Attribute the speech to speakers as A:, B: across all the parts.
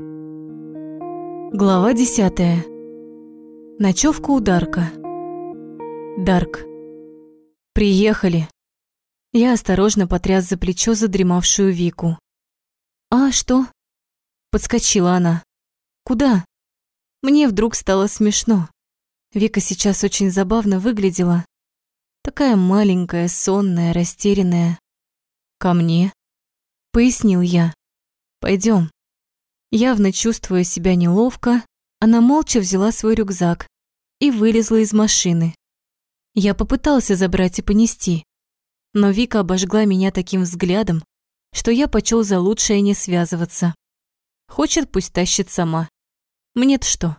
A: Глава десятая. Ночевка у Дарка. Дарк. Приехали. Я осторожно потряс за плечо задремавшую Вику. «А что?» Подскочила она. «Куда?» Мне вдруг стало смешно. Вика сейчас очень забавно выглядела. Такая маленькая, сонная, растерянная. «Ко мне?» Пояснил я. Пойдем. Явно чувствуя себя неловко, она молча взяла свой рюкзак и вылезла из машины. Я попытался забрать и понести, но Вика обожгла меня таким взглядом, что я почел за лучшее не связываться. Хочет, пусть тащит сама. Мне-то что?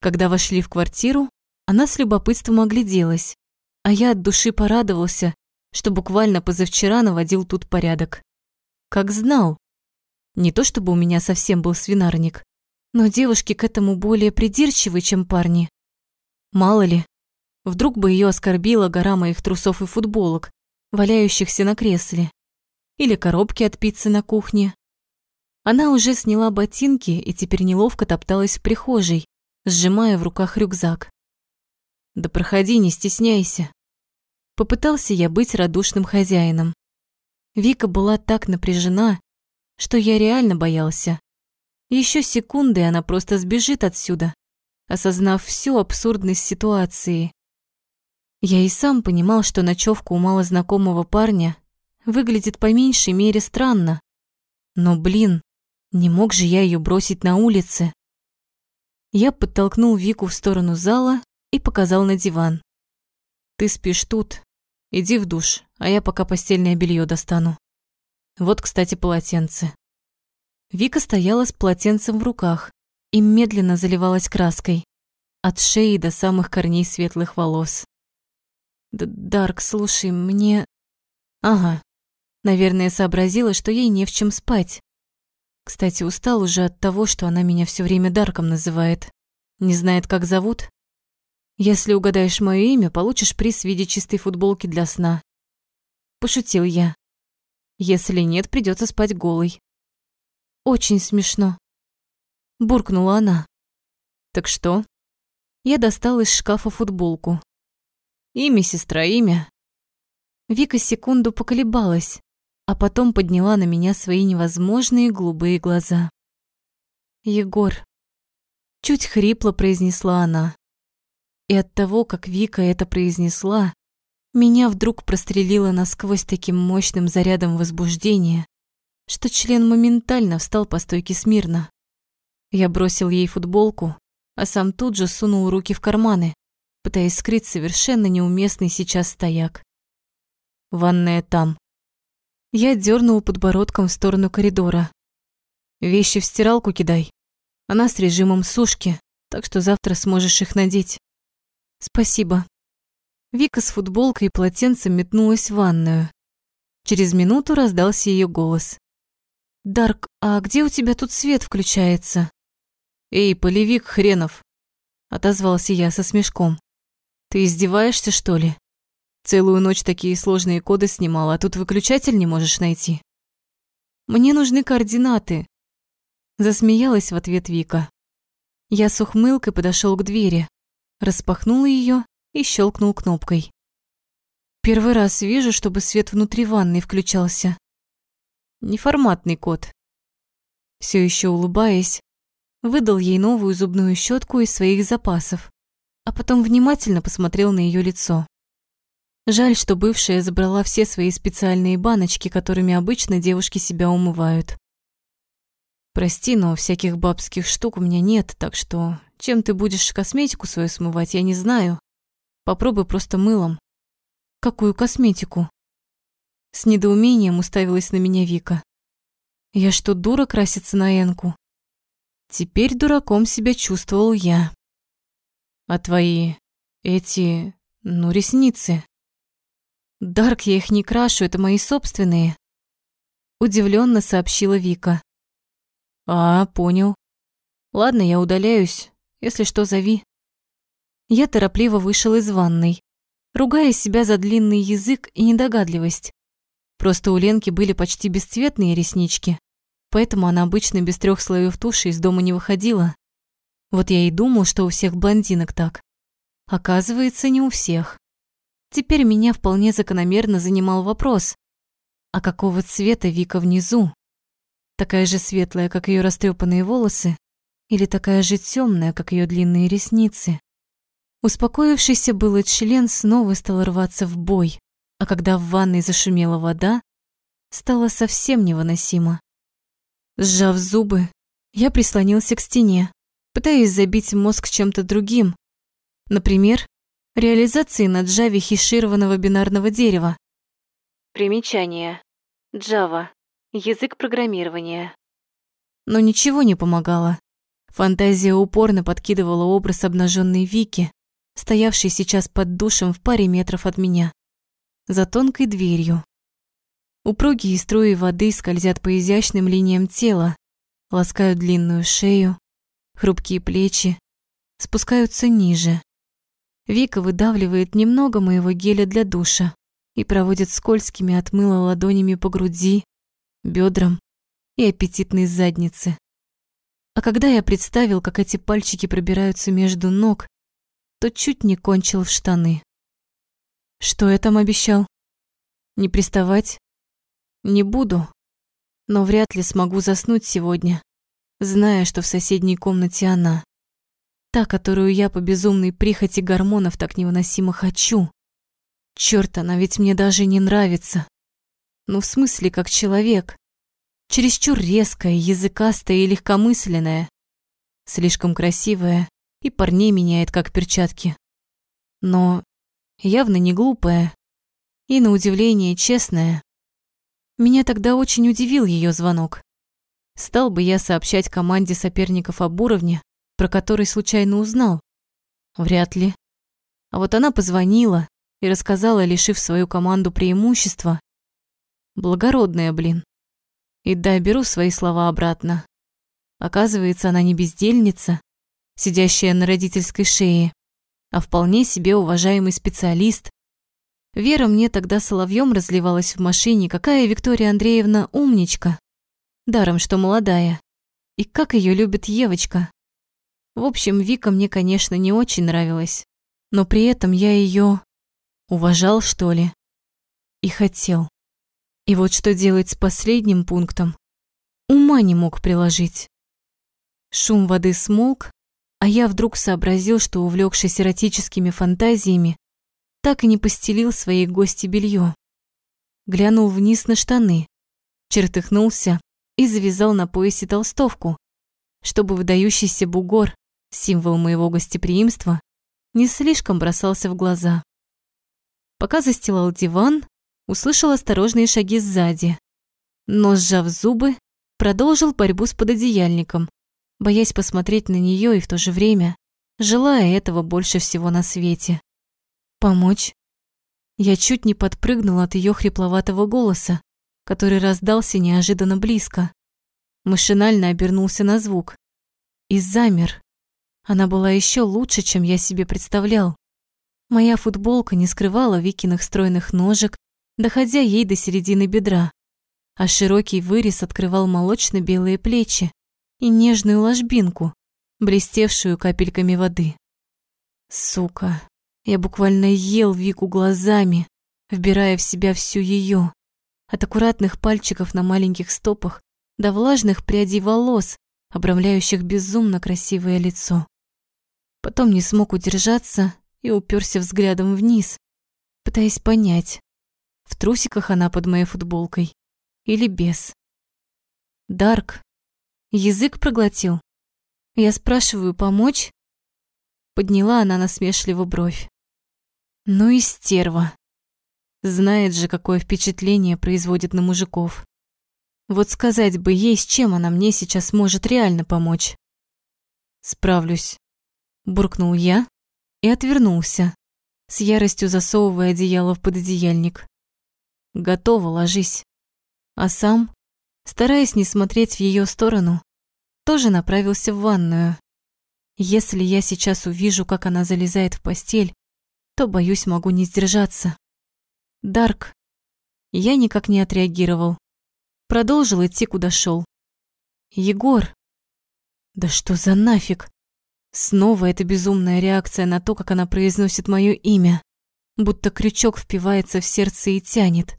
A: Когда вошли в квартиру, она с любопытством огляделась, а я от души порадовался, что буквально позавчера наводил тут порядок. Как знал. Не то чтобы у меня совсем был свинарник, но девушки к этому более придирчивы, чем парни. Мало ли, вдруг бы ее оскорбила гора моих трусов и футболок, валяющихся на кресле, или коробки от пиццы на кухне. Она уже сняла ботинки и теперь неловко топталась в прихожей, сжимая в руках рюкзак. «Да проходи, не стесняйся». Попытался я быть радушным хозяином. Вика была так напряжена, что я реально боялся. Еще секунды, и она просто сбежит отсюда, осознав всю абсурдность ситуации. Я и сам понимал, что ночевка у малознакомого парня выглядит по меньшей мере странно. Но, блин, не мог же я ее бросить на улице. Я подтолкнул Вику в сторону зала и показал на диван. «Ты спишь тут. Иди в душ, а я пока постельное белье достану. Вот, кстати, полотенце». Вика стояла с полотенцем в руках и медленно заливалась краской, от шеи до самых корней светлых волос. «Дарк, слушай, мне...» «Ага, наверное, сообразила, что ей не в чем спать. Кстати, устал уже от того, что она меня все время Дарком называет. Не знает, как зовут. Если угадаешь мое имя, получишь приз в виде чистой футболки для сна. Пошутил я. Если нет, придется спать голой. Очень смешно. Буркнула она. Так что? Я достал из шкафа футболку. Имя, сестра, имя. Вика секунду поколебалась, а потом подняла на меня свои невозможные голубые глаза. «Егор», — чуть хрипло произнесла она. И от того, как Вика это произнесла, меня вдруг прострелило насквозь таким мощным зарядом возбуждения, что член моментально встал по стойке смирно. Я бросил ей футболку, а сам тут же сунул руки в карманы, пытаясь скрыть совершенно неуместный сейчас стояк. Ванная там. Я дернул подбородком в сторону коридора. Вещи в стиралку кидай. Она с режимом сушки, так что завтра сможешь их надеть. Спасибо. Вика с футболкой и полотенцем метнулась в ванную. Через минуту раздался ее голос. «Дарк, а где у тебя тут свет включается?» «Эй, полевик хренов!» Отозвался я со смешком. «Ты издеваешься, что ли?» Целую ночь такие сложные коды снимала, а тут выключатель не можешь найти. Мне нужны координаты. Засмеялась в ответ Вика. Я с ухмылкой подошел к двери, распахнул ее и щелкнул кнопкой. Первый раз вижу, чтобы свет внутри ванной включался. Неформатный код. Все еще улыбаясь, выдал ей новую зубную щетку из своих запасов, а потом внимательно посмотрел на ее лицо. Жаль, что бывшая забрала все свои специальные баночки, которыми обычно девушки себя умывают. Прости, но всяких бабских штук у меня нет, так что чем ты будешь косметику свою смывать, я не знаю. Попробуй просто мылом. Какую косметику? С недоумением уставилась на меня Вика. Я что, дура краситься на Энку? Теперь дураком себя чувствовал я. А твои эти, ну, ресницы? Дарк, я их не крашу, это мои собственные. Удивленно сообщила Вика. А, понял. Ладно, я удаляюсь. Если что, зови. Я торопливо вышел из ванной, ругая себя за длинный язык и недогадливость. Просто у Ленки были почти бесцветные реснички, поэтому она обычно без трех слоев туши из дома не выходила. Вот я и думал, что у всех блондинок так. Оказывается, не у всех. Теперь меня вполне закономерно занимал вопрос, а какого цвета Вика внизу? Такая же светлая, как ее растрепанные волосы, или такая же темная, как ее длинные ресницы? Успокоившийся было член снова стал рваться в бой, а когда в ванной зашумела вода, стало совсем невыносимо. Сжав зубы, я прислонился к стене, пытаясь забить мозг чем-то другим. Например, реализацией на Java хешированного бинарного дерева. Примечание. Java. Язык программирования. Но ничего не помогало. Фантазия упорно подкидывала образ обнаженной Вики, стоявший сейчас под душем в паре метров от меня, за тонкой дверью. Упругие струи воды скользят по изящным линиям тела, ласкают длинную шею, хрупкие плечи, спускаются ниже. Вика выдавливает немного моего геля для душа и проводит скользкими от мыла ладонями по груди, бедрам и аппетитной заднице. А когда я представил, как эти пальчики пробираются между ног, то чуть не кончил в штаны. Что я там обещал? Не приставать? Не буду, но вряд ли смогу заснуть сегодня, зная, что в соседней комнате она. Та, которую я по безумной прихоти гормонов так невыносимо хочу. Чёрт, она ведь мне даже не нравится. Ну, в смысле, как человек. Чересчур резкая, языкастая и легкомысленная. Слишком красивая и парней меняет как перчатки. Но явно не глупая и, на удивление, честная. Меня тогда очень удивил ее звонок. Стал бы я сообщать команде соперников об уровне, про который случайно узнал? Вряд ли. А вот она позвонила и рассказала, лишив свою команду преимущества. Благородная, блин. И да, беру свои слова обратно. Оказывается, она не бездельница, сидящая на родительской шее, а вполне себе уважаемый специалист. Вера мне тогда соловьем разливалась в машине, какая Виктория Андреевна умничка. Даром, что молодая. И как ее любит Евочка. В общем, Вика мне, конечно, не очень нравилась, но при этом я ее уважал, что ли, и хотел. И вот что делать с последним пунктом, ума не мог приложить. Шум воды смолк, а я вдруг сообразил, что, увлекшись эротическими фантазиями, так и не постелил своей гости белье. Глянул вниз на штаны, чертыхнулся и завязал на поясе толстовку, чтобы выдающийся бугор, символ моего гостеприимства, не слишком бросался в глаза. Пока застилал диван, услышал осторожные шаги сзади, но, сжав зубы, продолжил борьбу с пододеяльником, боясь посмотреть на нее и в то же время желая этого больше всего на свете. Помочь? Я чуть не подпрыгнула от ее хрипловатого голоса, который раздался неожиданно близко. Машинально обернулся на звук и замер. Она была еще лучше, чем я себе представлял. Моя футболка не скрывала Викиных стройных ножек, доходя ей до середины бедра, а широкий вырез открывал молочно-белые плечи, и нежную ложбинку, блестевшую капельками воды. Сука, я буквально ел Вику глазами, вбирая в себя всю ее, от аккуратных пальчиков на маленьких стопах до влажных прядей волос, обрамляющих безумно красивое лицо. Потом не смог удержаться и уперся взглядом вниз, пытаясь понять, в трусиках она под моей футболкой или без. Дарк Язык проглотил. Я спрашиваю, помочь? Подняла она насмешливо бровь. Ну и стерва. Знает же, какое впечатление производит на мужиков. Вот сказать бы ей, с чем она мне сейчас может реально помочь. Справлюсь. Буркнул я и отвернулся, с яростью засовывая одеяло в пододеяльник. Готово, ложись. А сам стараясь не смотреть в ее сторону, тоже направился в ванную. Если я сейчас увижу, как она залезает в постель, то, боюсь, могу не сдержаться. Дарк. Я никак не отреагировал. Продолжил идти, куда шел. Егор. Да что за нафиг? Снова эта безумная реакция на то, как она произносит мое имя, будто крючок впивается в сердце и тянет.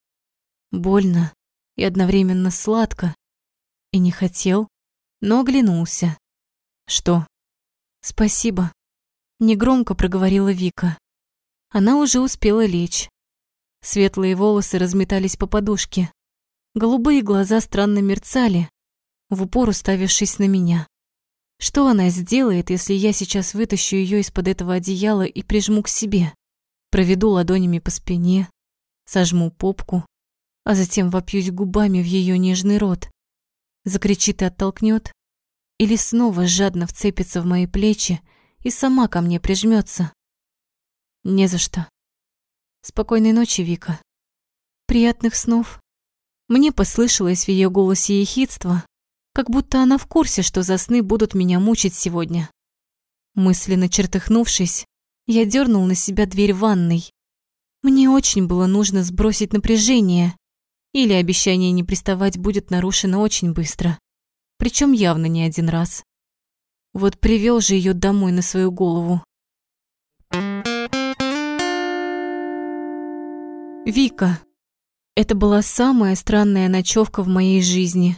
A: Больно и одновременно сладко. И не хотел, но оглянулся. Что? Спасибо. Негромко проговорила Вика. Она уже успела лечь. Светлые волосы разметались по подушке. Голубые глаза странно мерцали, в упор уставившись на меня. Что она сделает, если я сейчас вытащу ее из-под этого одеяла и прижму к себе? Проведу ладонями по спине, сожму попку, а затем вопьюсь губами в ее нежный рот. Закричит и оттолкнет, или снова жадно вцепится в мои плечи и сама ко мне прижмется. Не за что. Спокойной ночи, Вика. Приятных снов. Мне послышалось в ее голосе ехидство, как будто она в курсе, что за сны будут меня мучить сегодня. Мысленно чертыхнувшись, я дернул на себя дверь ванной. Мне очень было нужно сбросить напряжение, или обещание не приставать будет нарушено очень быстро, причем явно не один раз. Вот привел же ее домой на свою голову. Вика. Это была самая странная ночевка в моей жизни.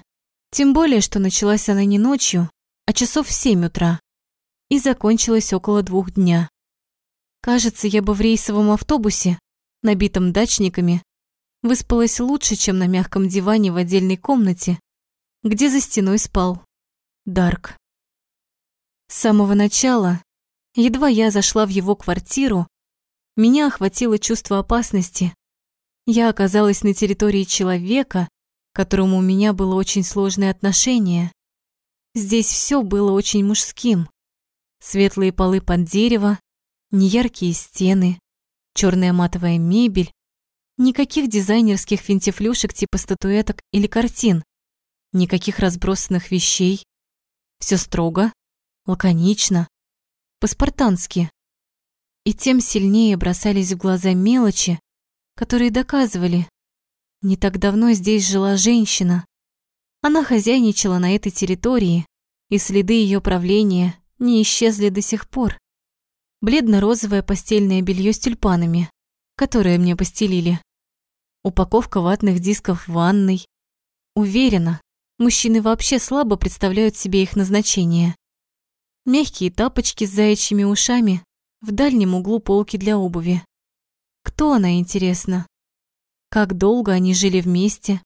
A: Тем более, что началась она не ночью, а часов в семь утра и закончилась около двух дня. Кажется, я бы в рейсовом автобусе, набитом дачниками, выспалась лучше, чем на мягком диване в отдельной комнате, где за стеной спал Дарк. С самого начала, едва я зашла в его квартиру, меня охватило чувство опасности. Я оказалась на территории человека, которому у меня было очень сложное отношение. Здесь все было очень мужским. Светлые полы под дерево, неяркие стены, черная матовая мебель, никаких дизайнерских финтифлюшек типа статуэток или картин, никаких разбросанных вещей. Все строго, лаконично, по-спартански. И тем сильнее бросались в глаза мелочи, которые доказывали, не так давно здесь жила женщина. Она хозяйничала на этой территории, и следы ее правления не исчезли до сих пор. Бледно-розовое постельное белье с тюльпанами, которое мне постелили. Упаковка ватных дисков в ванной. Уверена, мужчины вообще слабо представляют себе их назначение. Мягкие тапочки с заячьими ушами в дальнем углу полки для обуви. Кто она, интересно? Как долго они жили вместе?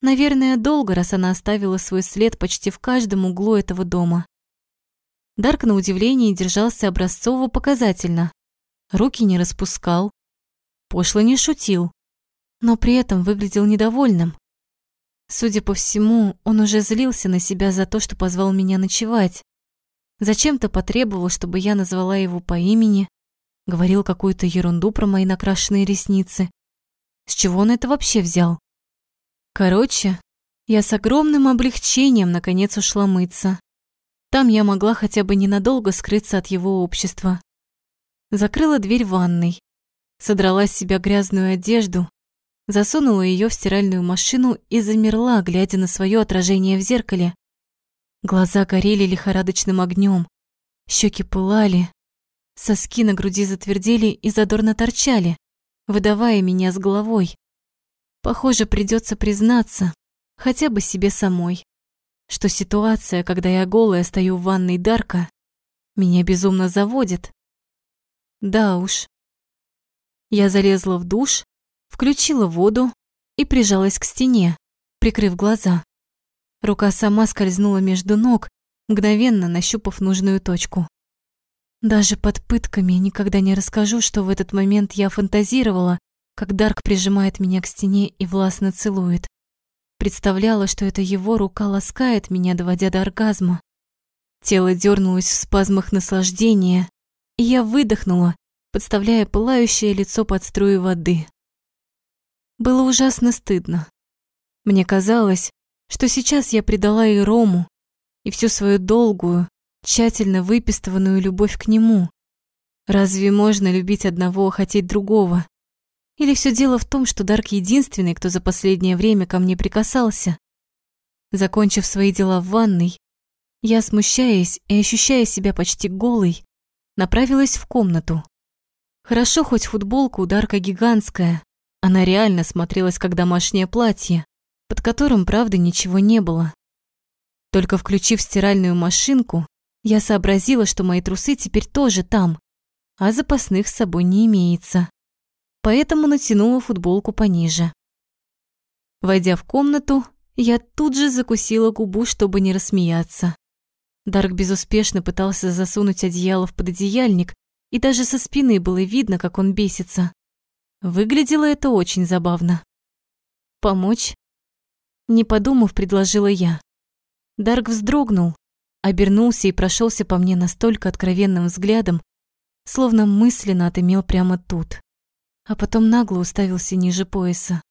A: Наверное, долго, раз она оставила свой след почти в каждом углу этого дома. Дарк на удивление держался образцово-показательно. Руки не распускал, пошло не шутил, но при этом выглядел недовольным. Судя по всему, он уже злился на себя за то, что позвал меня ночевать. Зачем-то потребовал, чтобы я назвала его по имени, говорил какую-то ерунду про мои накрашенные ресницы. С чего он это вообще взял? Короче, я с огромным облегчением наконец ушла мыться. Там я могла хотя бы ненадолго скрыться от его общества. Закрыла дверь ванной, содрала с себя грязную одежду, засунула ее в стиральную машину и замерла, глядя на свое отражение в зеркале. Глаза горели лихорадочным огнем, щеки пылали, соски на груди затвердели и задорно торчали выдавая меня с головой. Похоже, придется признаться, хотя бы себе самой, что ситуация, когда я голая стою в ванной Дарка, меня безумно заводит. Да уж. Я залезла в душ, включила воду и прижалась к стене, прикрыв глаза. Рука сама скользнула между ног, мгновенно нащупав нужную точку. Даже под пытками никогда не расскажу, что в этот момент я фантазировала, как Дарк прижимает меня к стене и властно целует. Представляла, что это его рука ласкает меня, доводя до оргазма. Тело дернулось в спазмах наслаждения, и я выдохнула, подставляя пылающее лицо под струю воды. Было ужасно стыдно. Мне казалось, что сейчас я предала и Рому, и всю свою долгую, тщательно выпистыванную любовь к нему. Разве можно любить одного, а хотеть другого? Или все дело в том, что Дарк единственный, кто за последнее время ко мне прикасался? Закончив свои дела в ванной, я, смущаясь и ощущая себя почти голой, направилась в комнату. Хорошо, хоть футболка ударка гигантская, она реально смотрелась как домашнее платье, под которым, правда, ничего не было. Только включив стиральную машинку, я сообразила, что мои трусы теперь тоже там, а запасных с собой не имеется. Поэтому натянула футболку пониже. Войдя в комнату, я тут же закусила губу, чтобы не рассмеяться. Дарк безуспешно пытался засунуть одеяло в пододеяльник, и даже со спины было видно, как он бесится. Выглядело это очень забавно. «Помочь?» Не подумав, предложила я. Дарк вздрогнул, обернулся и прошелся по мне настолько откровенным взглядом, словно мысленно отымел прямо тут, а потом нагло уставился ниже пояса.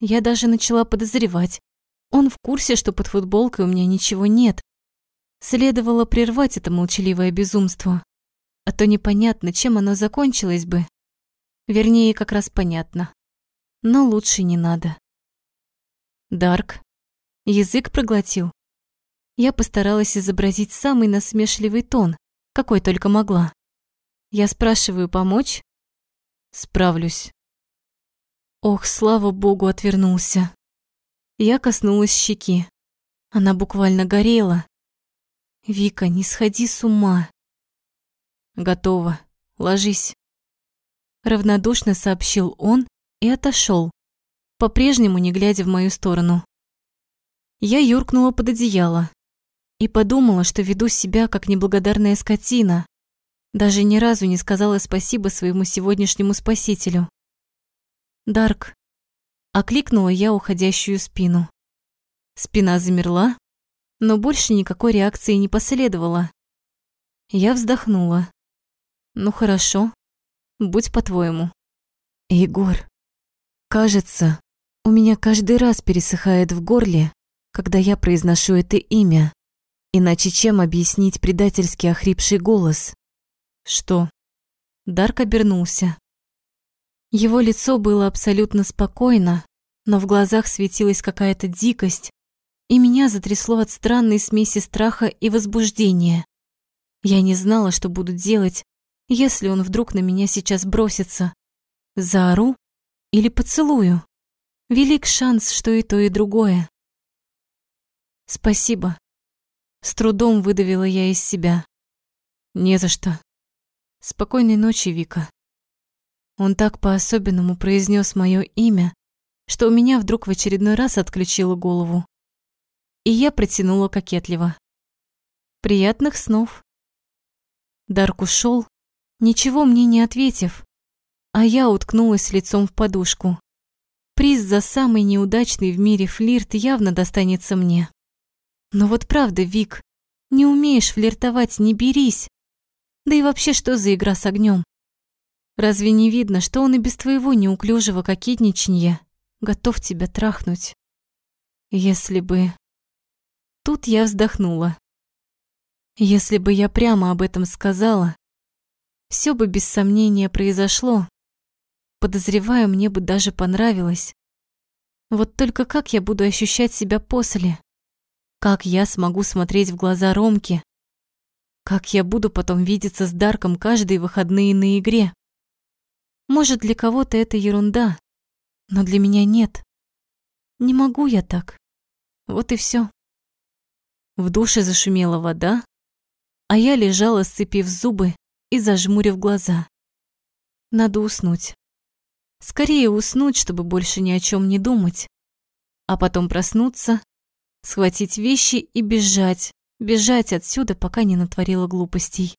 A: Я даже начала подозревать, он в курсе, что под футболкой у меня ничего нет. Следовало прервать это молчаливое безумство. А то непонятно, чем оно закончилось бы. Вернее, как раз понятно. Но лучше не надо. Дарк. Язык проглотил. Я постаралась изобразить самый насмешливый тон, какой только могла. Я спрашиваю, помочь? Справлюсь. Ох, слава богу, отвернулся. Я коснулась щеки. Она буквально горела. «Вика, не сходи с ума». «Готово. Ложись». Равнодушно сообщил он и отошел, по-прежнему не глядя в мою сторону. Я юркнула под одеяло и подумала, что веду себя как неблагодарная скотина. Даже ни разу не сказала спасибо своему сегодняшнему спасителю. Дарк, Окликнула я уходящую спину. Спина замерла, но больше никакой реакции не последовало. Я вздохнула. Ну хорошо, будь по-твоему. Егор, кажется, у меня каждый раз пересыхает в горле, когда я произношу это имя. Иначе чем объяснить предательски охрипший голос? Что? Дарк обернулся. Его лицо было абсолютно спокойно, но в глазах светилась какая-то дикость, и меня затрясло от странной смеси страха и возбуждения. Я не знала, что буду делать, если он вдруг на меня сейчас бросится. Заору или поцелую? Велик шанс, что и то, и другое. Спасибо. С трудом выдавила я из себя. Не за что. Спокойной ночи, Вика. Он так по-особенному произнес мое имя, что у меня вдруг в очередной раз отключило голову. И я протянула кокетливо. «Приятных снов». Дарк ушел, ничего мне не ответив, а я уткнулась лицом в подушку. Приз за самый неудачный в мире флирт явно достанется мне. Но вот правда, Вик, не умеешь флиртовать, не берись. Да и вообще, что за игра с огнем? Разве не видно, что он и без твоего неуклюжего кокетничанья готов тебя трахнуть? Если бы... Тут я вздохнула. Если бы я прямо об этом сказала, все бы без сомнения произошло. Подозреваю, мне бы даже понравилось. Вот только как я буду ощущать себя после? Как я смогу смотреть в глаза Ромке? Как я буду потом видеться с Дарком каждые выходные на игре? Может, для кого-то это ерунда, но для меня нет. Не могу я так. Вот и все. В душе зашумела вода, а я лежала, сцепив зубы и зажмурив глаза. Надо уснуть. Скорее уснуть, чтобы больше ни о чем не думать. А потом проснуться, схватить вещи и бежать, бежать отсюда, пока не натворила глупостей.